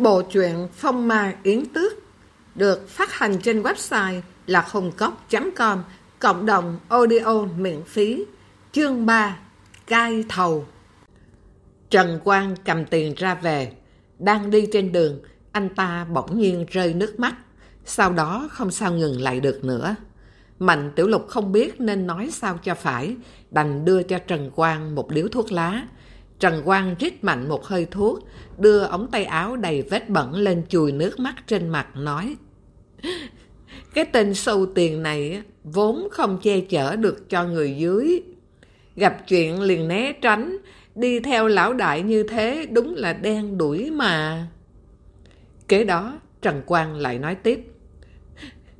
Bộ truyện Phong Ma Yến Tước được phát hành trên website là hungcốc.com cộng đồng audio miễn phí, chương 3 Cai Thầu. Trần Quang cầm tiền ra về, đang đi trên đường, anh ta bỗng nhiên rơi nước mắt, sau đó không sao ngừng lại được nữa. Mạnh Tiểu Lục không biết nên nói sao cho phải, đành đưa cho Trần Quang một điếu thuốc lá Trần Quang rít mạnh một hơi thuốc, đưa ống tay áo đầy vết bẩn lên chùi nước mắt trên mặt, nói Cái tên sâu tiền này vốn không che chở được cho người dưới. Gặp chuyện liền né tránh, đi theo lão đại như thế đúng là đen đuổi mà. Kế đó, Trần Quang lại nói tiếp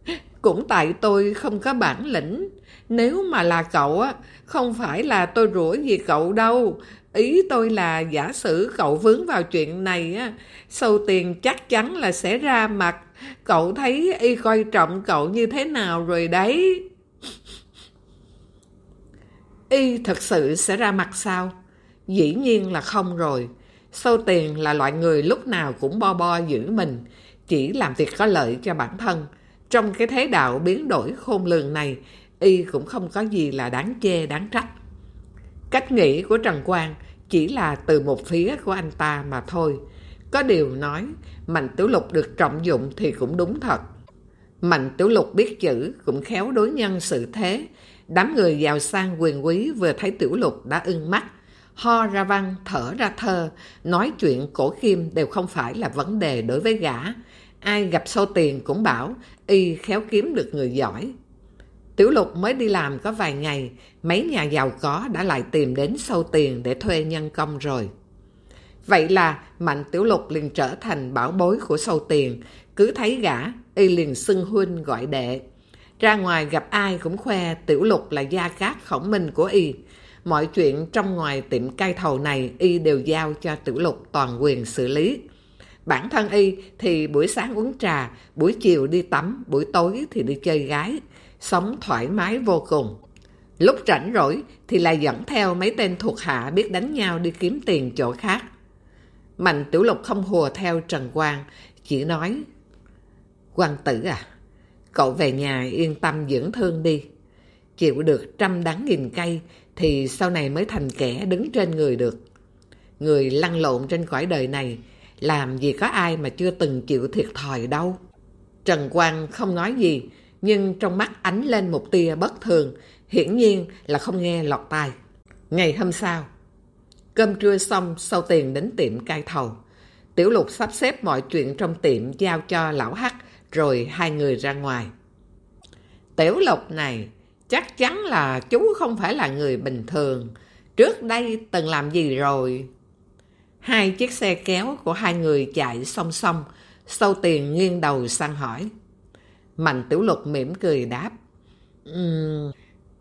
Cũng tại tôi không có bản lĩnh, nếu mà là cậu á, không phải là tôi rủa gì cậu đâu, Ý tôi là giả sử cậu vướng vào chuyện này á, sâu tiền chắc chắn là sẽ ra mặt. Cậu thấy y coi trọng cậu như thế nào rồi đấy. Y thật sự sẽ ra mặt sao? Dĩ nhiên là không rồi. Sâu tiền là loại người lúc nào cũng bo bo giữ mình, chỉ làm việc có lợi cho bản thân. Trong cái thế đạo biến đổi khôn lường này, y cũng không có gì là đáng chê, đáng trách. Cách nghĩ của Trần Quang chỉ là từ một phía của anh ta mà thôi. Có điều nói, Mạnh Tiểu Lục được trọng dụng thì cũng đúng thật. Mạnh Tiểu Lục biết chữ, cũng khéo đối nhân sự thế. Đám người giàu sang quyền quý vừa thấy Tiểu Lục đã ưng mắt. Ho ra văn, thở ra thơ, nói chuyện cổ kim đều không phải là vấn đề đối với gã. Ai gặp sâu tiền cũng bảo, y khéo kiếm được người giỏi. Tiểu Lục mới đi làm có vài ngày, mấy nhà giàu có đã lại tìm đến sâu tiền để thuê nhân công rồi. Vậy là Mạnh Tiểu Lục liền trở thành bảo bối của sâu tiền, cứ thấy gã, y liền xưng huynh gọi đệ. Ra ngoài gặp ai cũng khoe Tiểu Lục là gia cát khổng minh của y. Mọi chuyện trong ngoài tiệm cai thầu này y đều giao cho Tiểu Lục toàn quyền xử lý. Bản thân y thì buổi sáng uống trà, buổi chiều đi tắm, buổi tối thì đi chơi gái sống thoải mái vô cùng. Lúc rảnh rỗi thì lại dẫn theo mấy tên thuộc hạ biết đánh nhau đi kiếm tiền chỗ khác. Mạnh Tiểu Lục không hùa theo Trần Quang, chỉ nói Quang tử à, cậu về nhà yên tâm dưỡng thương đi. Chịu được trăm đắng nghìn cây thì sau này mới thành kẻ đứng trên người được. Người lăn lộn trên cõi đời này, làm gì có ai mà chưa từng chịu thiệt thòi đâu. Trần Quang không nói gì, nhưng trong mắt ánh lên một tia bất thường, hiển nhiên là không nghe lọt tai. Ngày hôm sau, cơm trưa xong sau tiền đến tiệm cai thầu. Tiểu lục sắp xếp mọi chuyện trong tiệm giao cho lão hắc, rồi hai người ra ngoài. Tiểu lục này, chắc chắn là chú không phải là người bình thường. Trước đây từng làm gì rồi? Hai chiếc xe kéo của hai người chạy song song, sâu tiền nghiêng đầu sang hỏi. Mạnh Tiểu Lục mỉm cười đáp. Um,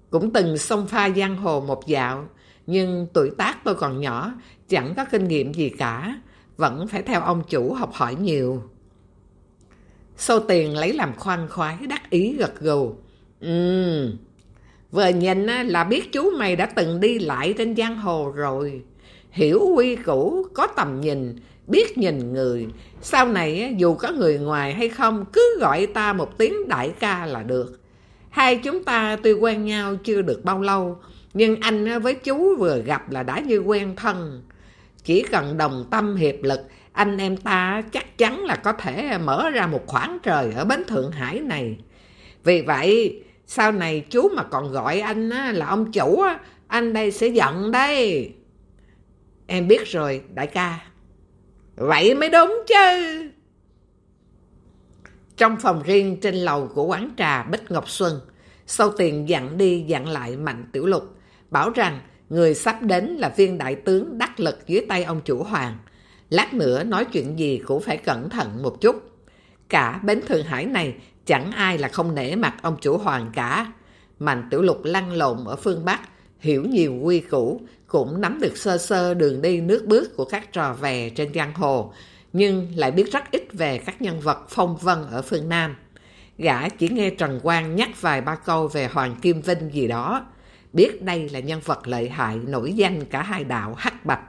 cũng từng xông pha giang hồ một dạo, nhưng tuổi tác tôi còn nhỏ, chẳng có kinh nghiệm gì cả, vẫn phải theo ông chủ học hỏi nhiều. Sâu tiền lấy làm khoan khoái, đắc ý gật gù. Ừm, vừa nhìn là biết chú mày đã từng đi lại trên giang hồ rồi. Hiểu quy củ, có tầm nhìn, biết nhìn người. Sau này dù có người ngoài hay không, cứ gọi ta một tiếng đại ca là được. Hai chúng ta tuy quen nhau chưa được bao lâu, nhưng anh với chú vừa gặp là đã như quen thân. Chỉ cần đồng tâm hiệp lực, anh em ta chắc chắn là có thể mở ra một khoảng trời ở bến Thượng Hải này. Vì vậy, sau này chú mà còn gọi anh là ông chủ, anh đây sẽ giận đây. Em biết rồi, đại ca. Vậy mới đúng chứ. Trong phòng riêng trên lầu của quán trà Bích Ngọc Xuân, sau tiền dặn đi dặn lại Mạnh Tiểu Lục, bảo rằng người sắp đến là viên đại tướng đắc lực dưới tay ông chủ hoàng. Lát nữa nói chuyện gì cũng phải cẩn thận một chút. Cả bến Thượng Hải này chẳng ai là không nể mặt ông chủ hoàng cả. Mạnh Tiểu Lục lăn lộn ở phương Bắc, hiểu nhiều quy củ, cũng nắm được sơ sơ đường đi nước bước của các trò về trên giang hồ, nhưng lại biết rất ít về các nhân vật phong vân ở phương Nam. Gã chỉ nghe Trần Quang nhắc vài ba câu về Hoàng Kim Vinh gì đó, biết đây là nhân vật lợi hại nổi danh cả hai đạo hắc bạch.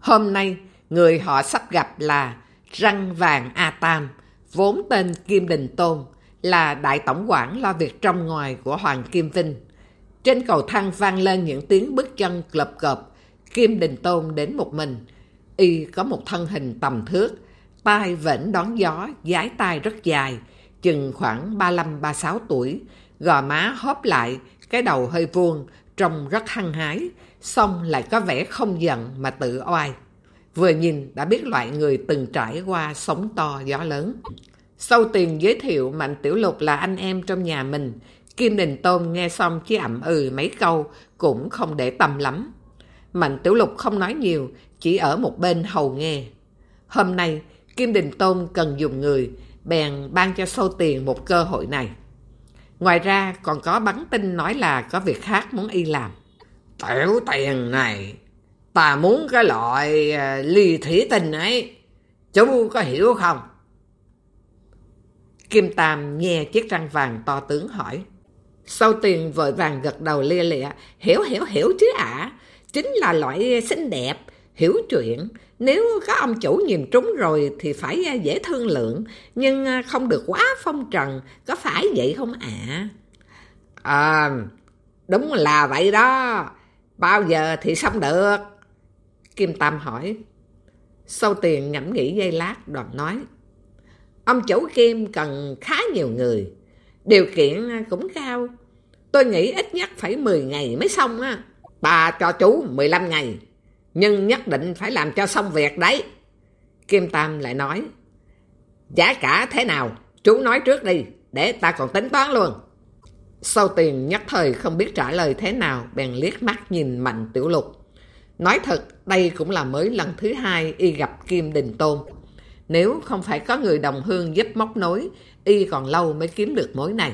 Hôm nay, người họ sắp gặp là Răng vàng A Tam, vốn tên Kim Đình Tôn, là đại tổng quản lo việc trong ngoài của Hoàng Kim Vinh. Trên cầu thang vang lên những tiếng bước chân lập cập, Kim Đình Tôn đến một mình. Y có một thân hình tầm thước, tai vẫn đón gió, giái tai rất dài, chừng khoảng 35-36 tuổi, gò má hóp lại, cái đầu hơi vuông, trông rất hăng hái, xong lại có vẻ không giận mà tự oai. Vừa nhìn đã biết loại người từng trải qua sóng to gió lớn. Sâu tiền giới thiệu Mạnh Tiểu Lục là anh em trong nhà mình. Kim Đình Tôn nghe xong chỉ ậm ừ mấy câu, cũng không để tâm lắm. Mạnh Tiểu Lục không nói nhiều, chỉ ở một bên hầu nghe. Hôm nay, Kim Đình Tôn cần dùng người, bèn ban cho sâu tiền một cơ hội này. Ngoài ra còn có bắn tin nói là có việc khác muốn y làm. Tiểu tiền này, ta muốn cái loại à, ly thủy tinh ấy. Chú có hiểu không? Kim Tam nghe chiếc răng vàng to tướng hỏi sau tiền vội vàng gật đầu lia lịa. Hiểu hiểu hiểu chứ ạ. Chính là loại xinh đẹp, hiểu chuyện. Nếu có ông chủ nhìn trúng rồi thì phải dễ thương lượng. Nhưng không được quá phong trần. Có phải vậy không ạ? À? đúng là vậy đó. Bao giờ thì xong được? Kim Tam hỏi. sau tiền ngẫm nghĩ giây lát đoàn nói. Ông chủ Kim cần khá nhiều người. Điều kiện à, cũng cao. Tôi nghĩ ít nhất phải 10 ngày mới xong á. bà cho chú 15 ngày. Nhưng nhất định phải làm cho xong việc đấy. Kim Tam lại nói. Giá cả thế nào? Chú nói trước đi. Để ta còn tính toán luôn. Sau tiền nhất thời không biết trả lời thế nào. Bèn liếc mắt nhìn Mạnh Tiểu Lục. Nói thật, đây cũng là mới lần thứ hai y gặp Kim Đình Tôn. Nếu không phải có người đồng hương giúp móc nối, y còn lâu mới kiếm được mối này.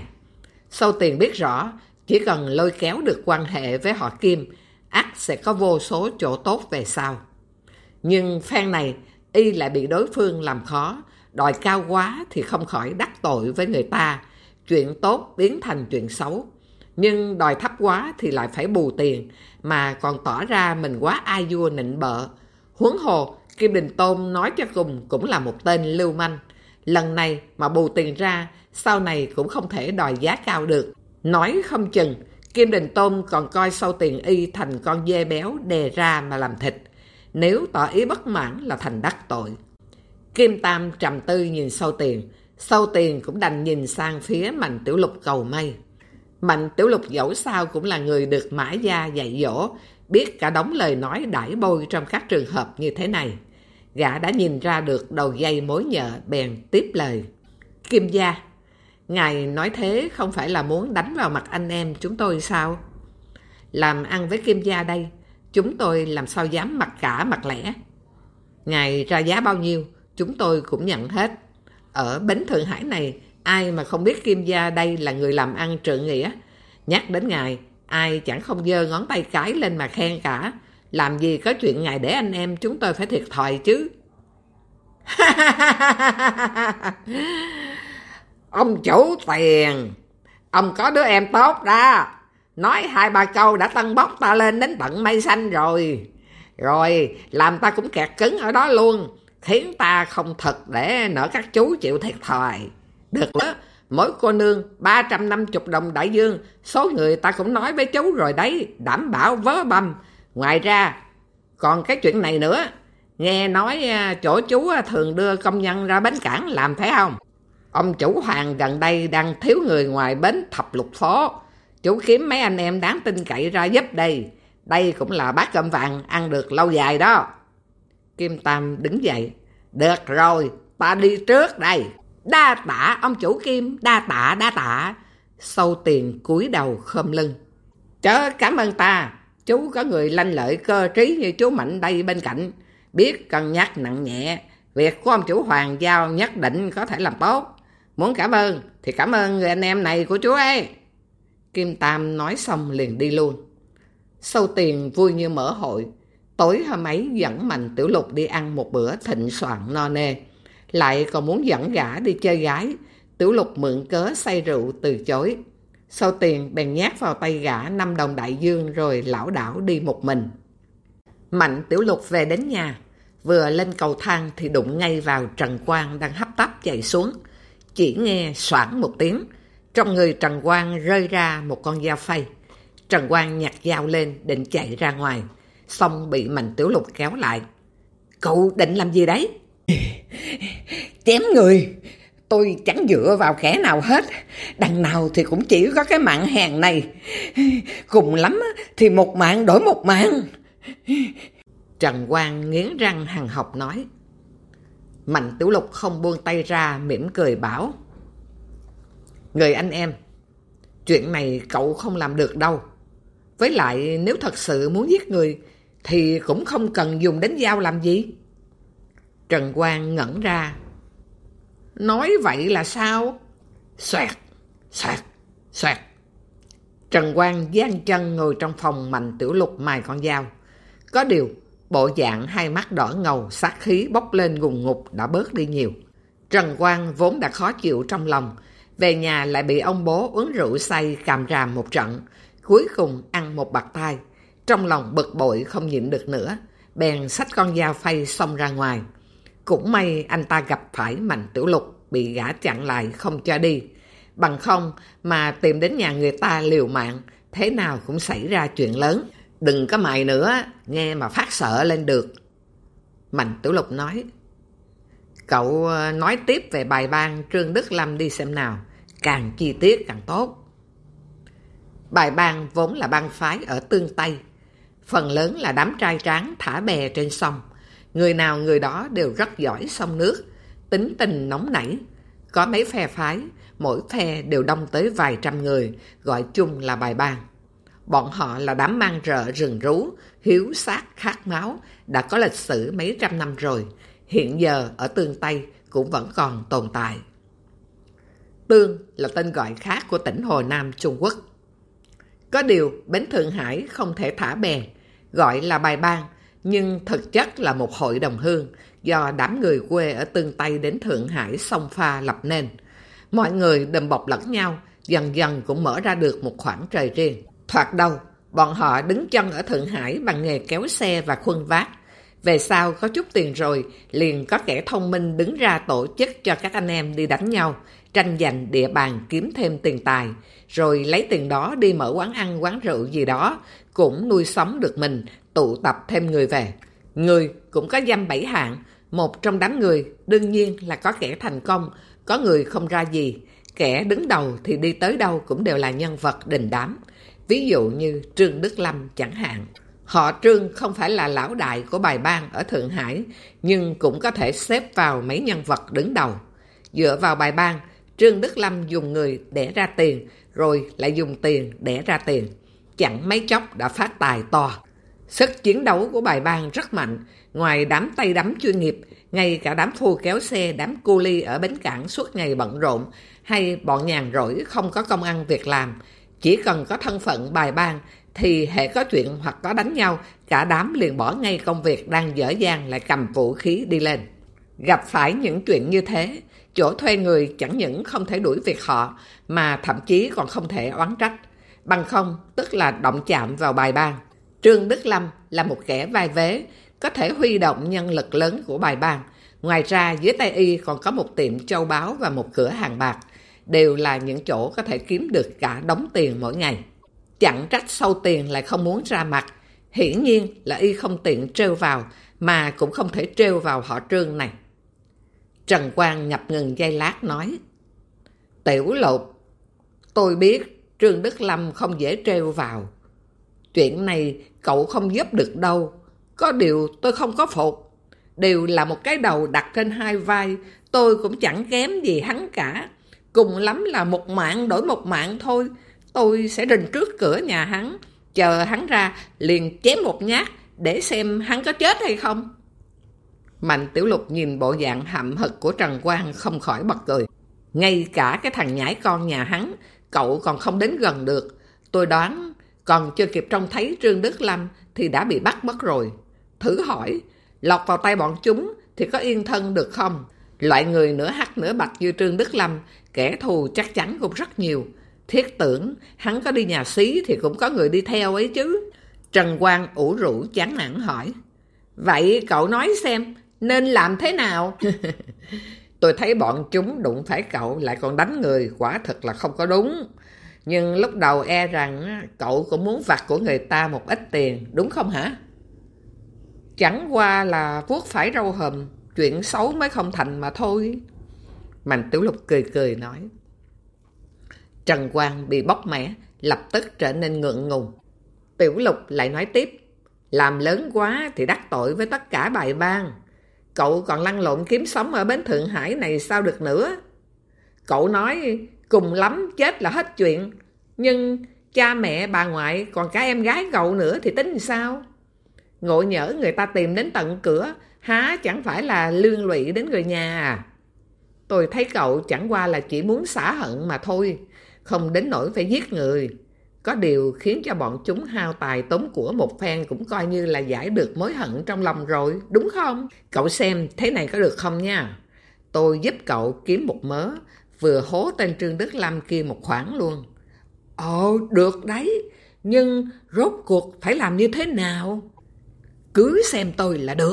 Sâu tiền biết rõ, chỉ cần lôi kéo được quan hệ với họ Kim, ắt sẽ có vô số chỗ tốt về sau. Nhưng phen này, y lại bị đối phương làm khó, đòi cao quá thì không khỏi đắc tội với người ta, chuyện tốt biến thành chuyện xấu. Nhưng đòi thấp quá thì lại phải bù tiền, mà còn tỏ ra mình quá ai vua nịnh bợ. Huống hồ, Kim Đình Tôn nói cho cùng cũng là một tên lưu manh. Lần này mà bù tiền ra, sau này cũng không thể đòi giá cao được. Nói không chừng, Kim Đình Tôn còn coi sâu tiền y thành con dê béo đè ra mà làm thịt. Nếu tỏ ý bất mãn là thành đắc tội. Kim Tam trầm tư nhìn sâu tiền. Sâu tiền cũng đành nhìn sang phía Mạnh Tiểu Lục cầu may. Mạnh Tiểu Lục dẫu sao cũng là người được mã gia dạy dỗ, biết cả đống lời nói đãi bôi trong các trường hợp như thế này. Gã đã nhìn ra được đầu dây mối nhợ bèn tiếp lời. Kim gia, ngài nói thế không phải là muốn đánh vào mặt anh em chúng tôi sao? Làm ăn với Kim gia đây, chúng tôi làm sao dám mặc cả mặt lẻ. Ngài ra giá bao nhiêu, chúng tôi cũng nhận hết. Ở Bến Thượng Hải này, ai mà không biết Kim gia đây là người làm ăn trượng nghĩa. Nhắc đến ngài, ai chẳng không dơ ngón tay cái lên mà khen cả. Làm gì có chuyện ngài để anh em chúng tôi phải thiệt thòi chứ. ông chủ tiền, ông có đứa em tốt đó. Nói hai ba câu đã tăng bóc ta lên đến tận mây xanh rồi. Rồi làm ta cũng kẹt cứng ở đó luôn. Khiến ta không thật để nở các chú chịu thiệt thòi. Được đó, mỗi cô nương 350 đồng đại dương. Số người ta cũng nói với chú rồi đấy, đảm bảo vớ bầm Ngoài ra, còn cái chuyện này nữa, nghe nói à, chỗ chú à, thường đưa công nhân ra bến cảng làm thấy không? Ông chủ hoàng gần đây đang thiếu người ngoài bến thập lục phố. Chú kiếm mấy anh em đáng tin cậy ra giúp đây. Đây cũng là bát cơm vàng ăn được lâu dài đó. Kim Tam đứng dậy. Được rồi, ta đi trước đây. Đa tạ ông chủ Kim, đa tạ, đa tạ. Sâu tiền cúi đầu khom lưng. Chớ cảm ơn ta, Chú có người lanh lợi cơ trí như chú Mạnh đây bên cạnh, biết cân nhắc nặng nhẹ. Việc của ông chủ Hoàng Giao nhất định có thể làm tốt. Muốn cảm ơn thì cảm ơn người anh em này của chú ấy. Kim Tam nói xong liền đi luôn. Sâu tiền vui như mở hội. Tối hôm ấy dẫn Mạnh Tiểu Lục đi ăn một bữa thịnh soạn no nê. Lại còn muốn dẫn gã đi chơi gái. Tiểu Lục mượn cớ say rượu từ chối. Sau tiền bèn nhát vào tay gã 5 đồng đại dương rồi lão đảo đi một mình. Mạnh tiểu lục về đến nhà. Vừa lên cầu thang thì đụng ngay vào Trần Quang đang hấp tấp chạy xuống. Chỉ nghe soảng một tiếng, trong người Trần Quang rơi ra một con dao phay. Trần Quang nhặt dao lên định chạy ra ngoài, xong bị Mạnh Tiểu Lục kéo lại. Cậu định làm gì đấy? Chém người! Tôi chẳng dựa vào kẻ nào hết. Đằng nào thì cũng chỉ có cái mạng hàng này. Cùng lắm thì một mạng đổi một mạng. Trần Quang nghiến răng hằng học nói. Mạnh Tiểu Lục không buông tay ra, mỉm cười bảo. Người anh em, chuyện này cậu không làm được đâu. Với lại nếu thật sự muốn giết người, thì cũng không cần dùng đến dao làm gì. Trần Quang ngẩn ra. Nói vậy là sao? Xoẹt, xoẹt, xoẹt. Trần Quang gian chân ngồi trong phòng Mạnh Tiểu Lục mài con dao. Có điều, bộ dạng hai mắt đỏ ngầu, sát khí bốc lên gùng ngục đã bớt đi nhiều. Trần Quang vốn đã khó chịu trong lòng, về nhà lại bị ông bố uống rượu say càm ràm một trận, cuối cùng ăn một bạc tai. Trong lòng bực bội không nhịn được nữa, bèn xách con dao phay xông ra ngoài. Cũng may anh ta gặp phải Mạnh Tiểu Lục, bị gã chặn lại không cho đi. Bằng không mà tìm đến nhà người ta liều mạng, thế nào cũng xảy ra chuyện lớn. Đừng có mày nữa, nghe mà phát sợ lên được. Mạnh Tiểu Lục nói, Cậu ờ, nói tiếp về bài ban Trương Đức Lâm đi xem nào, càng chi tiết càng tốt. Bài ban vốn là bang phái ở Tương Tây, phần lớn là đám trai tráng thả bè trên sông. Người nào người đó đều rất giỏi sông nước, tính tình nóng nảy. Có mấy phe phái, mỗi phe đều đông tới vài trăm người, gọi chung là bài bàn. Bọn họ là đám mang rợ rừng rú, hiếu sát khát máu, đã có lịch sử mấy trăm năm rồi. Hiện giờ ở Tương Tây cũng vẫn còn tồn tại. Tương là tên gọi khác của tỉnh Hồ Nam Trung Quốc. Có điều, Bến Thượng Hải không thể thả bè, gọi là bài bang nhưng thực chất là một hội đồng hương do đám người quê ở Tương Tây đến Thượng Hải song pha lập nên. Mọi người đầm bọc lẫn nhau, dần dần cũng mở ra được một khoảng trời riêng. Thoạt đầu, bọn họ đứng chân ở Thượng Hải bằng nghề kéo xe và khuân vác. Về sau có chút tiền rồi, liền có kẻ thông minh đứng ra tổ chức cho các anh em đi đánh nhau, tranh giành địa bàn kiếm thêm tiền tài, rồi lấy tiền đó đi mở quán ăn, quán rượu gì đó, cũng nuôi sống được mình, tụ tập thêm người về. Người cũng có dăm bảy hạng, một trong đám người đương nhiên là có kẻ thành công, có người không ra gì. Kẻ đứng đầu thì đi tới đâu cũng đều là nhân vật đình đám. Ví dụ như Trương Đức Lâm chẳng hạn. Họ Trương không phải là lão đại của bài ban ở Thượng Hải, nhưng cũng có thể xếp vào mấy nhân vật đứng đầu. Dựa vào bài ban, Trương Đức Lâm dùng người để ra tiền, rồi lại dùng tiền để ra tiền. Chẳng mấy chốc đã phát tài to. Sức chiến đấu của bài bang rất mạnh, ngoài đám tay đấm chuyên nghiệp, ngay cả đám phu kéo xe, đám cu ly ở bến cảng suốt ngày bận rộn, hay bọn nhàn rỗi không có công ăn việc làm, chỉ cần có thân phận bài bang thì hệ có chuyện hoặc có đánh nhau, cả đám liền bỏ ngay công việc đang dở dàng lại cầm vũ khí đi lên. Gặp phải những chuyện như thế, chỗ thuê người chẳng những không thể đuổi việc họ, mà thậm chí còn không thể oán trách. Bằng không, tức là động chạm vào bài ban. Trương Đức Lâm là một kẻ vai vế, có thể huy động nhân lực lớn của bài ban. Ngoài ra, dưới tay y còn có một tiệm châu báu và một cửa hàng bạc, đều là những chỗ có thể kiếm được cả đống tiền mỗi ngày. Chẳng trách sâu tiền lại không muốn ra mặt, hiển nhiên là y không tiện trêu vào, mà cũng không thể trêu vào họ trương này. Trần Quang ngập ngừng dây lát nói, Tiểu lục tôi biết Trương Đức Lâm không dễ trêu vào. Chuyện này cậu không giúp được đâu, có điều tôi không có phục. Đều là một cái đầu đặt trên hai vai, tôi cũng chẳng kém gì hắn cả. Cùng lắm là một mạng đổi một mạng thôi. Tôi sẽ rình trước cửa nhà hắn, chờ hắn ra liền chém một nhát để xem hắn có chết hay không. Mạnh Tiểu Lục nhìn bộ dạng hậm hực của Trần Quang không khỏi bật cười. Ngay cả cái thằng nhãi con nhà hắn, cậu còn không đến gần được. Tôi đoán còn chưa kịp trông thấy Trương Đức Lâm thì đã bị bắt mất rồi. Thử hỏi, lọt vào tay bọn chúng thì có yên thân được không? Loại người nửa hắc nửa bạch như Trương Đức Lâm, kẻ thù chắc chắn cũng rất nhiều. Thiết tưởng, hắn có đi nhà xí thì cũng có người đi theo ấy chứ. Trần Quang ủ rũ chán nản hỏi. Vậy cậu nói xem, nên làm thế nào? Tôi thấy bọn chúng đụng phải cậu lại còn đánh người, quả thật là không có đúng. Nhưng lúc đầu e rằng cậu cũng muốn vặt của người ta một ít tiền, đúng không hả? Chẳng qua là vuốt phải râu hầm, chuyện xấu mới không thành mà thôi. Mạnh Tiểu Lục cười cười nói. Trần Quang bị bóc mẻ, lập tức trở nên ngượng ngùng. Tiểu Lục lại nói tiếp. Làm lớn quá thì đắc tội với tất cả bài ban. Cậu còn lăn lộn kiếm sống ở bến Thượng Hải này sao được nữa? Cậu nói cùng lắm chết là hết chuyện. Nhưng cha mẹ bà ngoại còn cả em gái cậu nữa thì tính sao? Ngộ nhỡ người ta tìm đến tận cửa, há chẳng phải là lương lụy đến người nhà à? Tôi thấy cậu chẳng qua là chỉ muốn xả hận mà thôi, không đến nỗi phải giết người. Có điều khiến cho bọn chúng hao tài tốn của một phen cũng coi như là giải được mối hận trong lòng rồi, đúng không? Cậu xem thế này có được không nha? Tôi giúp cậu kiếm một mớ, vừa hố tên Trương Đức Lâm kia một khoản luôn. Ồ, được đấy, nhưng rốt cuộc phải làm như thế nào? Cứ xem tôi là được.